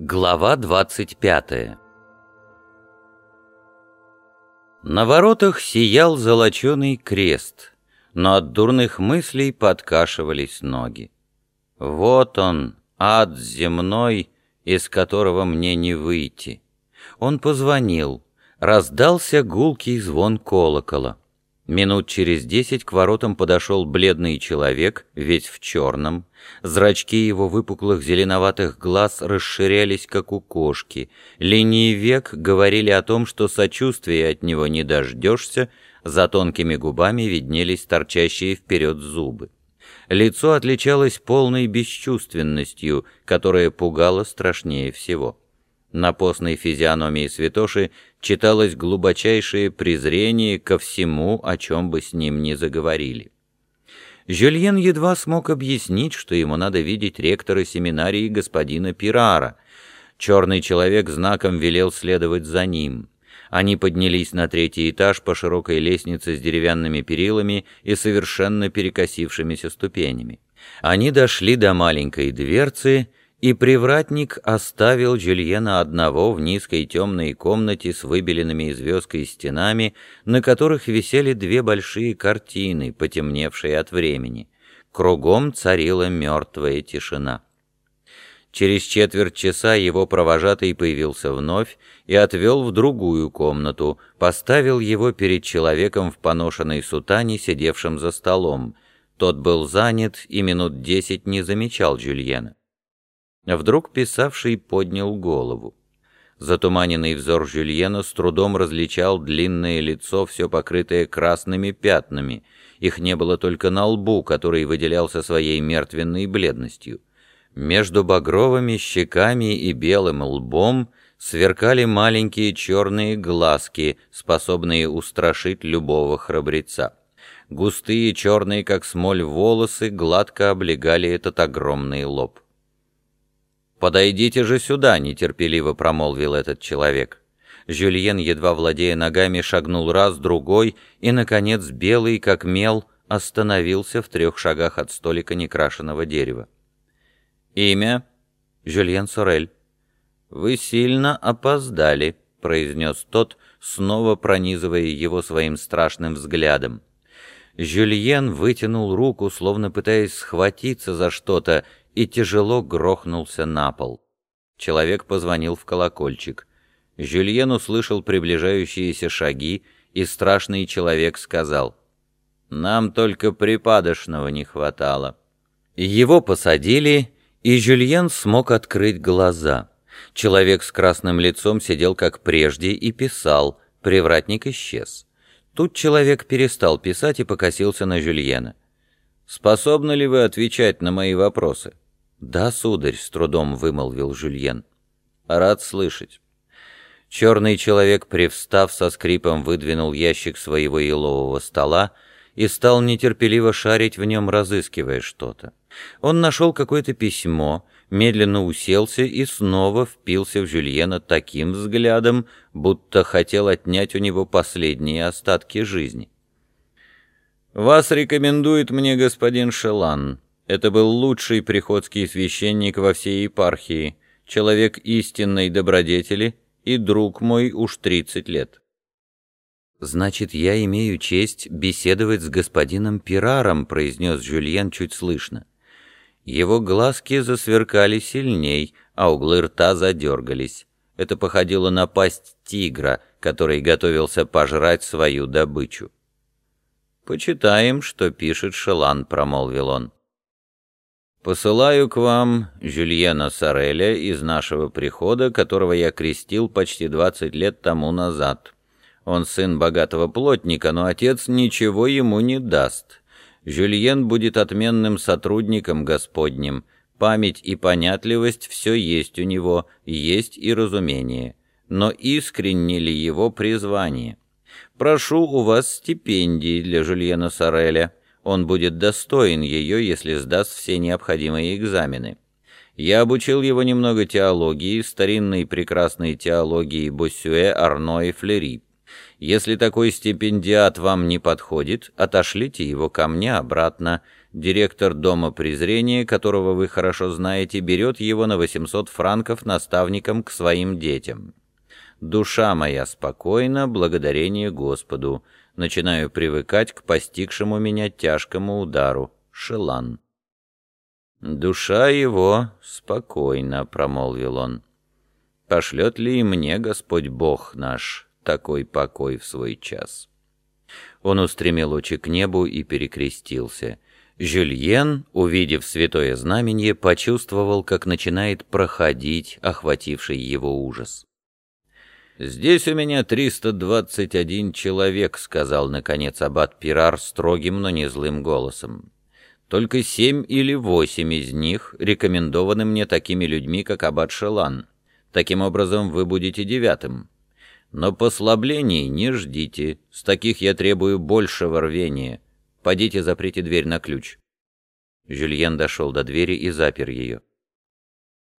Глава 25 На воротах сиял золоченый крест, но от дурных мыслей подкашивались ноги. Вот он, ад земной, из которого мне не выйти. Он позвонил, раздался гулкий звон колокола. Минут через десять к воротам подошел бледный человек, весь в черном. Зрачки его выпуклых зеленоватых глаз расширялись, как у кошки. Линии век говорили о том, что сочувствия от него не дождешься, за тонкими губами виднелись торчащие вперед зубы. Лицо отличалось полной бесчувственностью, которая пугала страшнее всего. На постной физиономии святоши читалось глубочайшее презрение ко всему, о чем бы с ним ни заговорили. Жюльен едва смог объяснить, что ему надо видеть ректора семинарии господина Пирара. Черный человек знаком велел следовать за ним. Они поднялись на третий этаж по широкой лестнице с деревянными перилами и совершенно перекосившимися ступенями. Они дошли до маленькой дверцы, и привратник оставил Жюльена одного в низкой темной комнате с выбеленными звездкой стенами, на которых висели две большие картины, потемневшие от времени. Кругом царила мертвая тишина. Через четверть часа его провожатый появился вновь и отвел в другую комнату, поставил его перед человеком в поношенной сутане, сидевшим за столом. Тот был занят и минут десять не замечал Жюльена. Вдруг писавший поднял голову. Затуманенный взор Жюльена с трудом различал длинное лицо, все покрытое красными пятнами. Их не было только на лбу, который выделялся своей мертвенной бледностью. Между багровыми щеками и белым лбом сверкали маленькие черные глазки, способные устрашить любого храбреца. Густые черные, как смоль, волосы гладко облегали этот огромный лоб. «Подойдите же сюда», — нетерпеливо промолвил этот человек. Жюльен, едва владея ногами, шагнул раз, другой, и, наконец, белый, как мел, остановился в трех шагах от столика некрашенного дерева. «Имя?» «Жюльен Сорель». «Вы сильно опоздали», — произнес тот, снова пронизывая его своим страшным взглядом. Жюльен вытянул руку, словно пытаясь схватиться за что-то, и тяжело грохнулся на пол. Человек позвонил в колокольчик. Жюльен услышал приближающиеся шаги, и страшный человек сказал, «Нам только припадочного не хватало». Его посадили, и Жюльен смог открыть глаза. Человек с красным лицом сидел как прежде и писал, привратник исчез. Тут человек перестал писать и покосился на Жюльена. «Способны ли вы отвечать на мои вопросы?» «Да, сударь», — с трудом вымолвил Жюльен. «Рад слышать». Черный человек, привстав со скрипом, выдвинул ящик своего елового стола и стал нетерпеливо шарить в нем, разыскивая что-то. Он нашел какое-то письмо, медленно уселся и снова впился в Жюльена таким взглядом, будто хотел отнять у него последние остатки жизни. «Вас рекомендует мне господин Шелан», это был лучший приходский священник во всей епархии, человек истинной добродетели и друг мой уж тридцать лет. «Значит, я имею честь беседовать с господином Пираром», — произнес Жюльен чуть слышно. Его глазки засверкали сильней, а углы рта задергались. Это походило на пасть тигра, который готовился пожрать свою добычу. «Почитаем, что пишет Шелан», — промолвил он. Посылаю к вам Жюльена Сареля из нашего прихода, которого я крестил почти двадцать лет тому назад. Он сын богатого плотника, но отец ничего ему не даст. Жюльен будет отменным сотрудником Господним. Память и понятливость все есть у него, есть и разумение. Но искренне ли его призвание? Прошу у вас стипендии для Жюльена Сареля. Он будет достоин ее, если сдаст все необходимые экзамены. Я обучил его немного теологии, старинной прекрасной теологии Боссюэ, Арно и Флери. Если такой стипендиат вам не подходит, отошлите его ко мне обратно. Директор Дома презрения, которого вы хорошо знаете, берет его на 800 франков наставником к своим детям. Душа моя спокойна, благодарение Господу. Начинаю привыкать к постигшему меня тяжкому удару. Шелан. «Душа его спокойна», — промолвил он. «Пошлет ли и мне Господь Бог наш такой покой в свой час?» Он устремил очи к небу и перекрестился. Жюльен, увидев святое знамение, почувствовал, как начинает проходить охвативший его ужас. «Здесь у меня 321 человек», — сказал, наконец, аббат Пирар строгим, но не злым голосом. «Только семь или восемь из них рекомендованы мне такими людьми, как аббат Шелан. Таким образом, вы будете девятым. Но послаблений не ждите, с таких я требую большего рвения. Подите заприте дверь на ключ». Жюльен дошел до двери и запер ее.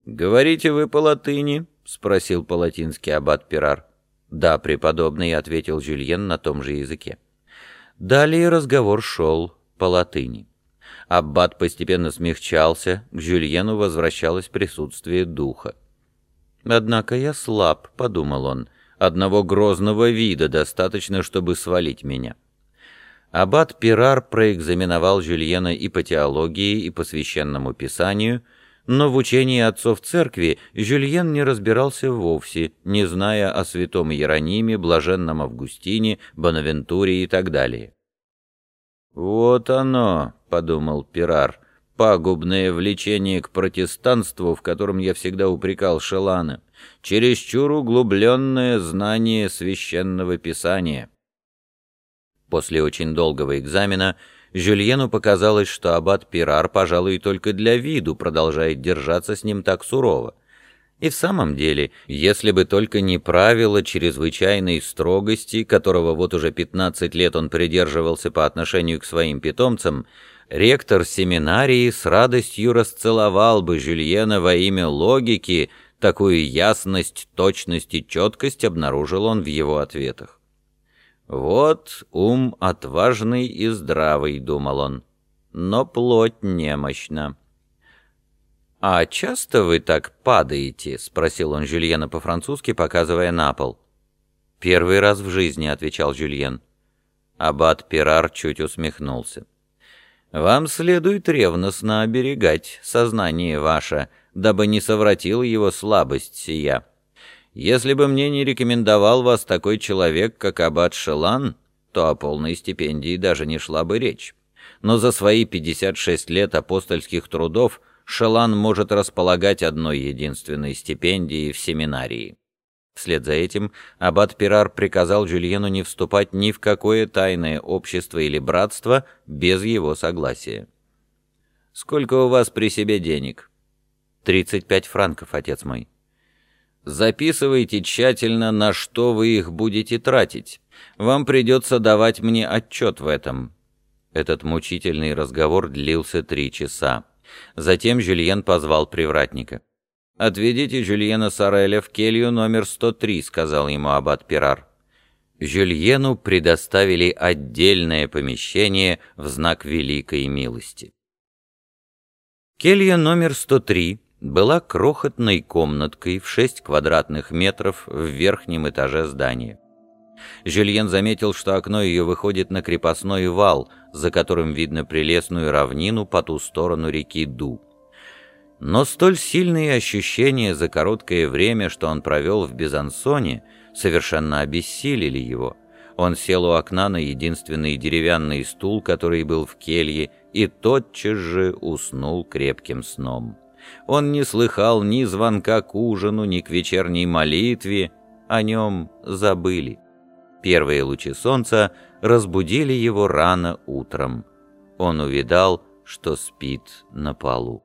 «Говорите вы по-латыни?» — спросил по-латински аббат Пирар. «Да, преподобный», — ответил Жюльен на том же языке. Далее разговор шел по-латыни. Аббат постепенно смягчался, к Жюльену возвращалось присутствие духа. «Однако я слаб», — подумал он, — «одного грозного вида достаточно, чтобы свалить меня». Аббат Пирар проэкзаменовал Жюльена и по теологии, и по священному писанию — но в учении отцов церкви Жюльен не разбирался вовсе, не зная о святом Иерониме, блаженном Августине, Бонавентуре и так далее. «Вот оно», — подумал Пирар, — «пагубное влечение к протестанству, в котором я всегда упрекал Шелана, чересчур углубленное знание священного писания». После очень долгого экзамена Жюльену показалось, что аббат Пирар, пожалуй, только для виду продолжает держаться с ним так сурово. И в самом деле, если бы только не правило чрезвычайной строгости, которого вот уже 15 лет он придерживался по отношению к своим питомцам, ректор семинарии с радостью расцеловал бы Жюльена во имя логики, такую ясность, точность и четкость обнаружил он в его ответах. «Вот ум отважный и здравый», — думал он, — «но плоть немощна». «А часто вы так падаете?» — спросил он Жюльена по-французски, показывая на пол. «Первый раз в жизни», — отвечал Жюльен. Аббат Пирар чуть усмехнулся. «Вам следует ревностно оберегать сознание ваше, дабы не совратила его слабость сия. Если бы мне не рекомендовал вас такой человек, как Аббат Шелан, то о полной стипендии даже не шла бы речь. Но за свои 56 лет апостольских трудов Шелан может располагать одной единственной стипендией в семинарии. Вслед за этим аббат Пирар приказал Жюльену не вступать ни в какое тайное общество или братство без его согласия. «Сколько у вас при себе денег?» «Тридцать пять франков, отец мой». Записывайте тщательно, на что вы их будете тратить. Вам придется давать мне отчет в этом». Этот мучительный разговор длился три часа. Затем Жюльен позвал привратника. «Отведите Жюльена Сареля в келью номер 103», — сказал ему аббат Пирар. Жюльену предоставили отдельное помещение в знак великой милости. Келья номер 103 была крохотной комнаткой в 6 квадратных метров в верхнем этаже здания. Жюльен заметил, что окно ее выходит на крепостной вал, за которым видно прелестную равнину по ту сторону реки Ду. Но столь сильные ощущения за короткое время, что он провел в Безансоне, совершенно обессилили его. Он сел у окна на единственный деревянный стул, который был в келье, и тотчас же уснул крепким сном. Он не слыхал ни звонка к ужину, ни к вечерней молитве, о нем забыли. Первые лучи солнца разбудили его рано утром. Он увидал, что спит на полу.